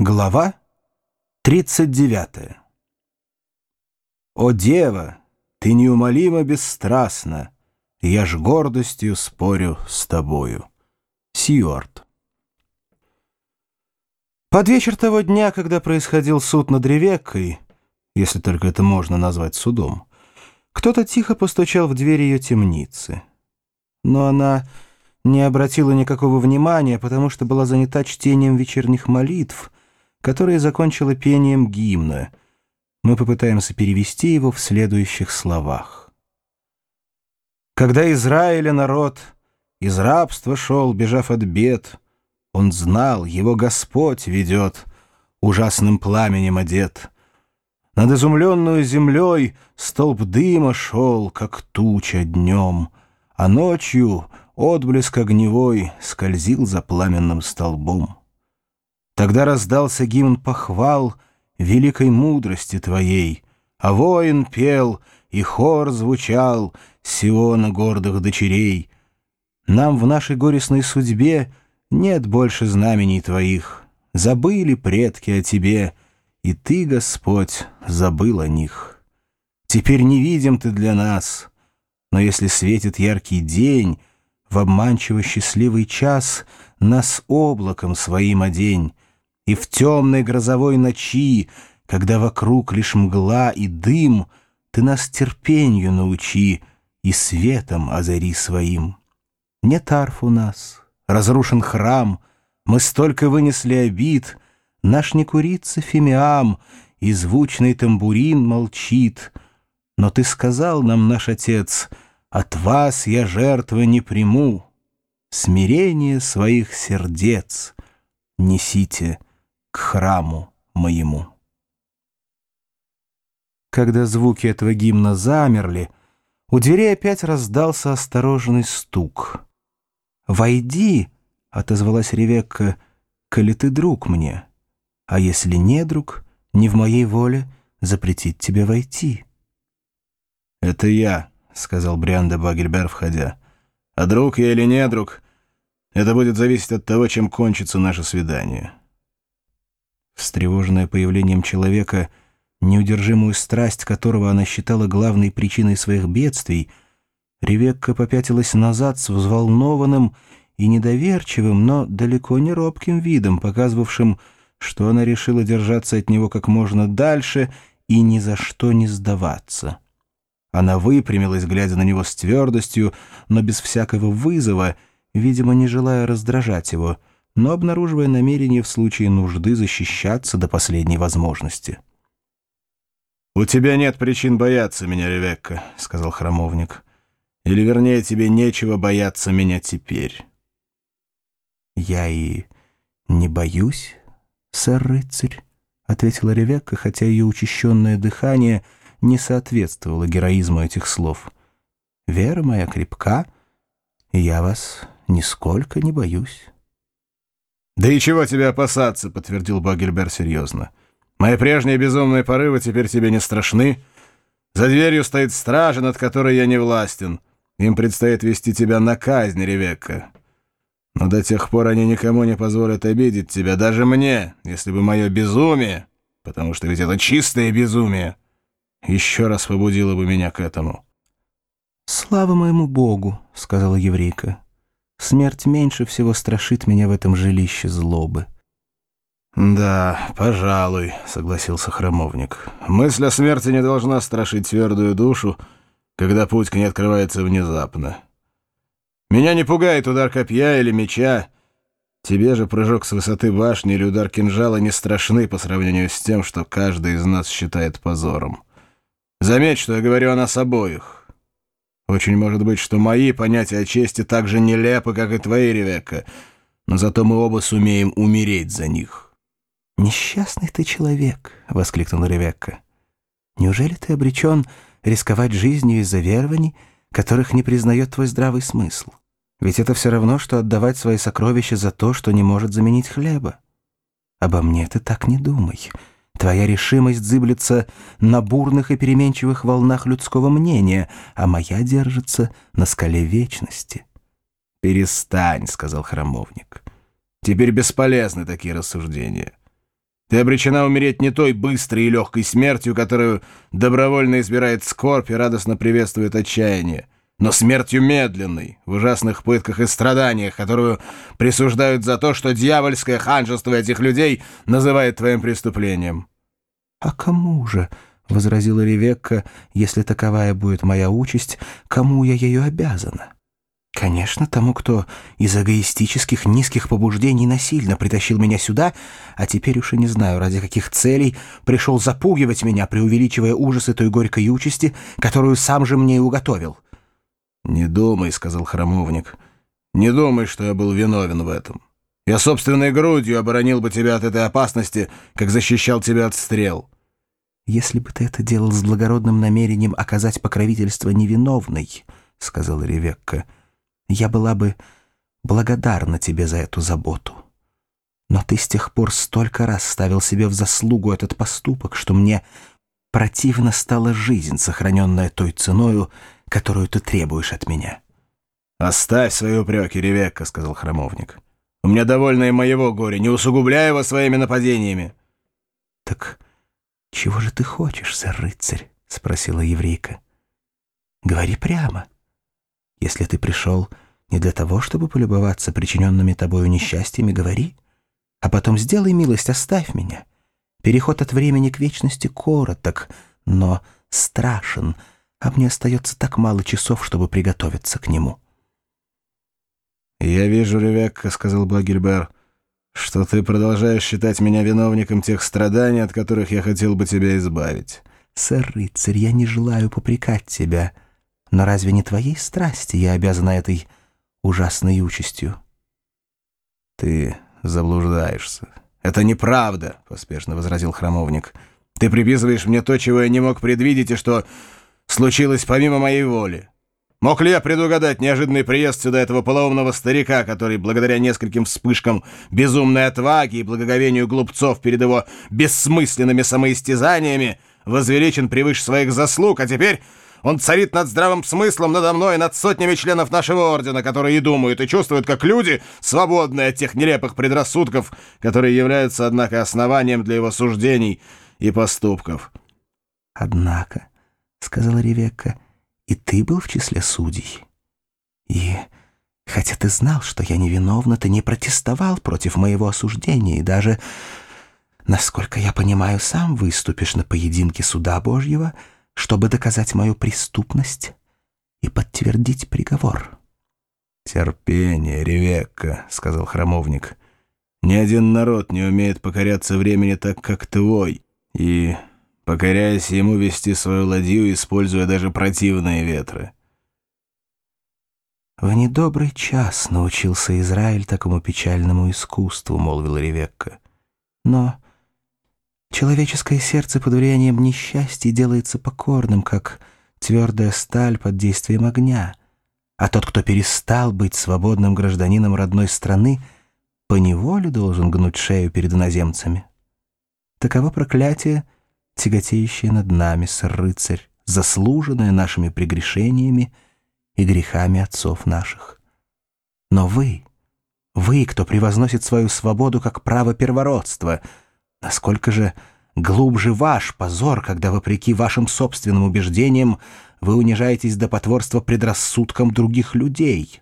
Глава 39 «О, дева, ты неумолимо бесстрастна, Я ж гордостью спорю с тобою». Сьюарт Под вечер того дня, когда происходил суд над Ревеккой, если только это можно назвать судом, кто-то тихо постучал в дверь ее темницы. Но она не обратила никакого внимания, потому что была занята чтением вечерних молитв — которое закончила пением гимна. Мы попытаемся перевести его в следующих словах. Когда Израиля народ из рабства шел, бежав от бед, он знал, его Господь ведет, ужасным пламенем одет. Над изумленную землей столб дыма шел, как туча днем, а ночью отблеск огневой скользил за пламенным столбом. Тогда раздался гимн похвал великой мудрости твоей, а воин пел, и хор звучал Сиона гордых дочерей. Нам в нашей горестной судьбе нет больше знамений твоих, забыли предки о тебе, и ты, Господь, забыл о них. Теперь не видим ты для нас, но если светит яркий день, в обманчиво счастливый час нас облаком своим одень, и в темной грозовой ночи, Когда вокруг лишь мгла и дым, Ты нас терпенью научи И светом озари своим. Нет арф у нас, разрушен храм, Мы столько вынесли обид, Наш не курица фимиам, И звучный тамбурин молчит. Но ты сказал нам, наш отец, От вас я жертвы не приму. Смирение своих сердец несите к храму моему. Когда звуки этого гимна замерли, у дверей опять раздался осторожный стук. «Войди!» — отозвалась Ревекка, — «коли ты друг мне, а если не друг, не в моей воле запретить тебе войти». «Это я», — сказал Брианда Багельбер, входя. «А друг я или не друг, это будет зависеть от того, чем кончится наше свидание». Встревоженная появлением человека, неудержимую страсть которого она считала главной причиной своих бедствий, Ревекка попятилась назад с взволнованным и недоверчивым, но далеко не робким видом, показывавшим, что она решила держаться от него как можно дальше и ни за что не сдаваться. Она выпрямилась, глядя на него с твердостью, но без всякого вызова, видимо, не желая раздражать его — но обнаруживая намерение в случае нужды защищаться до последней возможности. «У тебя нет причин бояться меня, Ревекка», — сказал храмовник. «Или, вернее, тебе нечего бояться меня теперь». «Я и не боюсь, сэр-рыцарь», — ответила Ревекка, хотя ее учащенное дыхание не соответствовало героизму этих слов. «Вера моя крепка, и я вас нисколько не боюсь». «Да и чего тебе опасаться?» — подтвердил Багельбер серьезно. «Мои прежние безумные порывы теперь тебе не страшны. За дверью стоит стража, над которой я не властен. Им предстоит вести тебя на казнь, Ревекка. Но до тех пор они никому не позволят обидеть тебя, даже мне, если бы мое безумие, потому что ведь это чистое безумие, еще раз побудило бы меня к этому». «Слава моему Богу!» — сказала еврейка. Смерть меньше всего страшит меня в этом жилище злобы. «Да, пожалуй», — согласился храмовник. «Мысль о смерти не должна страшить твердую душу, когда путь к ней открывается внезапно. Меня не пугает удар копья или меча. Тебе же прыжок с высоты башни или удар кинжала не страшны по сравнению с тем, что каждый из нас считает позором. Заметь, что я говорю о нас обоих». Очень может быть, что мои понятия о чести так же нелепы, как и твои, Ревекка, но зато мы оба сумеем умереть за них». «Несчастный ты человек!» — воскликнула Ревекка. «Неужели ты обречен рисковать жизнью из-за верований, которых не признает твой здравый смысл? Ведь это все равно, что отдавать свои сокровища за то, что не может заменить хлеба. Обо мне ты так не думай». Твоя решимость зыблется на бурных и переменчивых волнах людского мнения, а моя держится на скале вечности. «Перестань», — сказал храмовник. «Теперь бесполезны такие рассуждения. Ты обречена умереть не той быстрой и легкой смертью, которую добровольно избирает скорбь и радостно приветствует отчаяние, но смертью медленной, в ужасных пытках и страданиях, которую присуждают за то, что дьявольское ханжество этих людей называет твоим преступлением. — А кому же, — возразила Ревекка, — если таковая будет моя участь, кому я ею обязана? — Конечно, тому, кто из эгоистических низких побуждений насильно притащил меня сюда, а теперь уж и не знаю, ради каких целей, пришел запугивать меня, преувеличивая ужасы той горькой участи, которую сам же мне и уготовил. «Не думай», — сказал храмовник, — «не думай, что я был виновен в этом. Я собственной грудью оборонил бы тебя от этой опасности, как защищал тебя от стрел». «Если бы ты это делал с благородным намерением оказать покровительство невиновной», — сказала Ревекка, — я была бы благодарна тебе за эту заботу. Но ты с тех пор столько раз ставил себе в заслугу этот поступок, что мне противно стала жизнь, сохраненная той ценою, которую ты требуешь от меня. «Оставь свои упреки, Ревекка», — сказал храмовник. «У меня довольно и моего горя, не усугубляя его своими нападениями». «Так чего же ты хочешь, сэр-рыцарь?» — спросила еврейка. «Говори прямо». Если ты пришел не для того, чтобы полюбоваться причиненными тобою несчастьями, говори. А потом сделай милость, оставь меня. Переход от времени к вечности короток, но страшен, а мне остается так мало часов, чтобы приготовиться к нему». «Я вижу, Ревекка», — сказал Багельбер, — «что ты продолжаешь считать меня виновником тех страданий, от которых я хотел бы тебя избавить». «Сэр-рыцарь, я не желаю попрекать тебя». Но разве не твоей страсти я обязана этой ужасной участью? Ты заблуждаешься. Это неправда, поспешно возразил храмовник. Ты приписываешь мне то, чего я не мог предвидеть, и что случилось помимо моей воли. Мог ли я предугадать неожиданный приезд сюда этого полоумного старика, который, благодаря нескольким вспышкам безумной отваги и благоговению глупцов перед его бессмысленными самоистязаниями, возвеличен превыше своих заслуг, а теперь он царит над здравым смыслом надо мной и над сотнями членов нашего ордена, которые и думают, и чувствуют, как люди, свободные от тех нелепых предрассудков, которые являются, однако, основанием для его суждений и поступков. «Однако», — сказала Ревекка, — «и ты был в числе судей. И, хотя ты знал, что я невиновна, ты не протестовал против моего осуждения и даже, насколько я понимаю, сам выступишь на поединке суда Божьего — чтобы доказать мою преступность и подтвердить приговор. «Терпение, Ревекка», — сказал храмовник. «Ни один народ не умеет покоряться времени так, как твой, и, покоряясь ему, вести свою ладью, используя даже противные ветры». «В недобрый час научился Израиль такому печальному искусству», — молвила Ревекка. «Но Человеческое сердце под влиянием несчастья делается покорным, как твердая сталь под действием огня. А тот, кто перестал быть свободным гражданином родной страны, поневоле должен гнуть шею перед иноземцами. Таково проклятие, тяготеющее над нами, сэр-рыцарь, заслуженное нашими прегрешениями и грехами отцов наших. Но вы, вы, кто превозносит свою свободу как право первородства — Насколько же глубже ваш позор, когда, вопреки вашим собственным убеждениям, вы унижаетесь до потворства предрассудкам других людей?»